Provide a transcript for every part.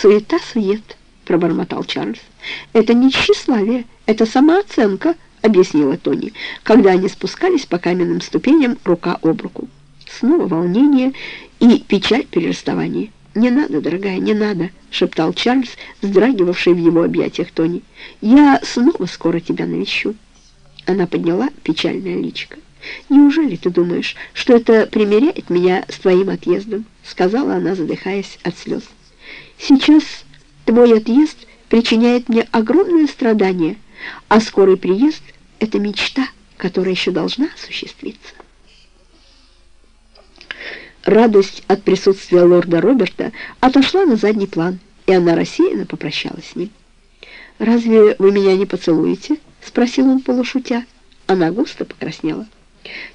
«Суета-сует», — пробормотал Чарльз. «Это не тщеславие, это самооценка», — объяснила Тони, когда они спускались по каменным ступеням рука об руку. Снова волнение и печаль при расставании. «Не надо, дорогая, не надо», — шептал Чарльз, вздрагивавший в его объятиях Тони. «Я снова скоро тебя навещу». Она подняла печальное личико. «Неужели ты думаешь, что это примиряет меня с твоим отъездом?» — сказала она, задыхаясь от слез. «Сейчас твой отъезд причиняет мне огромное страдание, а скорый приезд — это мечта, которая еще должна осуществиться». Радость от присутствия лорда Роберта отошла на задний план, и она рассеянно попрощалась с ним. «Разве вы меня не поцелуете?» — спросил он полушутя. Она густо покраснела.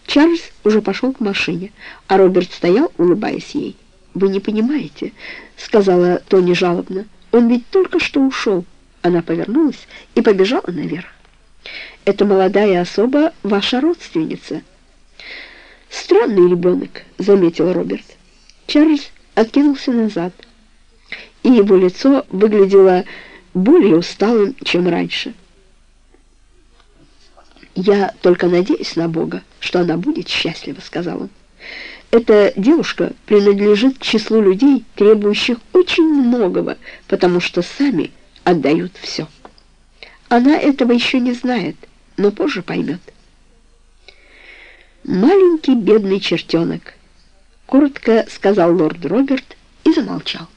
Чарльз уже пошел к машине, а Роберт стоял, улыбаясь ей. «Вы не понимаете», — сказала Тони жалобно. «Он ведь только что ушел». Она повернулась и побежала наверх. «Эта молодая особа ваша родственница». «Странный ребенок», — заметил Роберт. Чарльз откинулся назад, и его лицо выглядело более усталым, чем раньше. «Я только надеюсь на Бога, что она будет счастлива», — сказал он. «Эта девушка принадлежит к числу людей, требующих очень многого, потому что сами отдают все. Она этого еще не знает, но позже поймет». «Маленький бедный чертенок», — коротко сказал лорд Роберт и замолчал.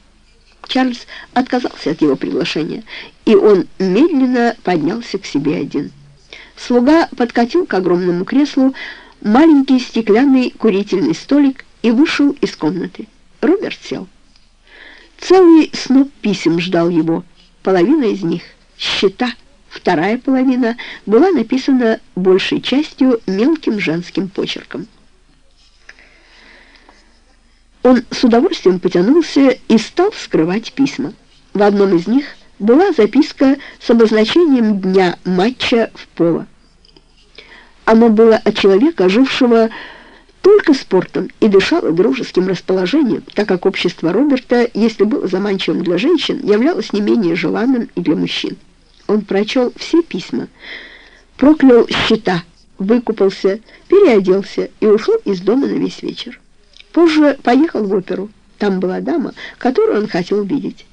Чарльз отказался от его приглашения, и он медленно поднялся к себе один. Слуга подкатил к огромному креслу маленький стеклянный курительный столик и вышел из комнаты. Роберт сел. Целый сноп писем ждал его. Половина из них — счета. Вторая половина была написана большей частью мелким женским почерком. Он с удовольствием потянулся и стал вскрывать письма. В одном из них — была записка с обозначением дня матча в поло. Оно было от человека, жившего только спортом и дышало дружеским расположением, так как общество Роберта, если было заманчивым для женщин, являлось не менее желанным и для мужчин. Он прочел все письма, проклял счета, выкупался, переоделся и ушел из дома на весь вечер. Позже поехал в оперу. Там была дама, которую он хотел видеть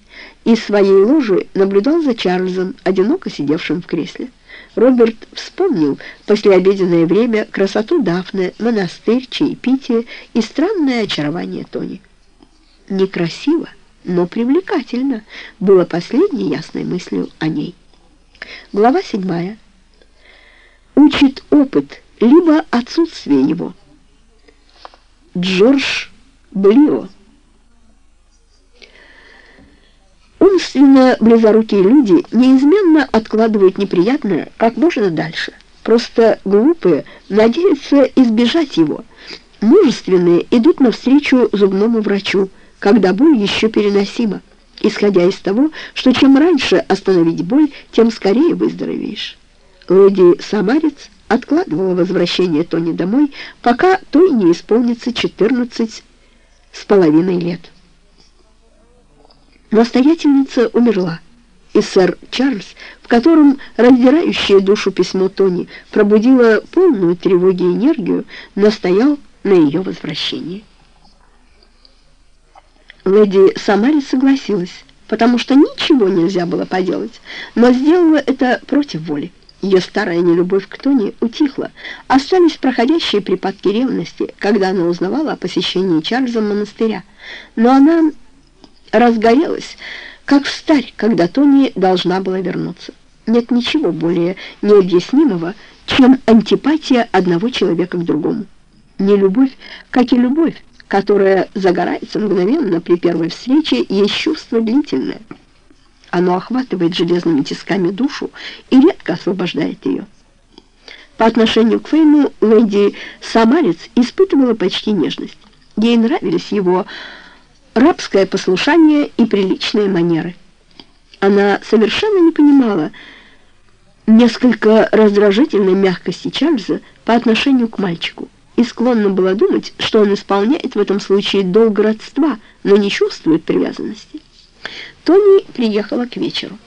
из своей ложи наблюдал за Чарльзом, одиноко сидевшим в кресле. Роберт вспомнил послеобеденное время красоту Дафны, монастырь, чаепитие и странное очарование Тони. «Некрасиво, но привлекательно» было последней ясной мыслью о ней. Глава седьмая. Учит опыт, либо отсутствие его. Джордж Блио Умственно близорукие люди неизменно откладывают неприятное как можно дальше. Просто глупые надеются избежать его. Мужественные идут навстречу зубному врачу, когда боль еще переносима, исходя из того, что чем раньше остановить боль, тем скорее выздоровеешь. Леди Самарец откладывала возвращение Тони домой, пока той не исполнится 14 с половиной лет. Настоятельница умерла, и сэр Чарльз, в котором раздирающее душу письмо Тони пробудило полную тревоги и энергию, настоял на ее возвращении. Леди Самари согласилась, потому что ничего нельзя было поделать, но сделала это против воли. Ее старая нелюбовь к Тони утихла. Остались проходящие припадки ревности, когда она узнавала о посещении Чарльза монастыря. Но она разгорелась, как встарь, когда Тони должна была вернуться. Нет ничего более необъяснимого, чем антипатия одного человека к другому. Не любовь, как и любовь, которая загорается мгновенно при первой встрече, есть чувство длительное. Оно охватывает железными тисками душу и редко освобождает ее. По отношению к Фейну леди Самарец испытывала почти нежность. Ей нравились его рабское послушание и приличные манеры. Она совершенно не понимала несколько раздражительной мягкости Чарльза по отношению к мальчику и склонна была думать, что он исполняет в этом случае долг родства, но не чувствует привязанности. Тони приехала к вечеру.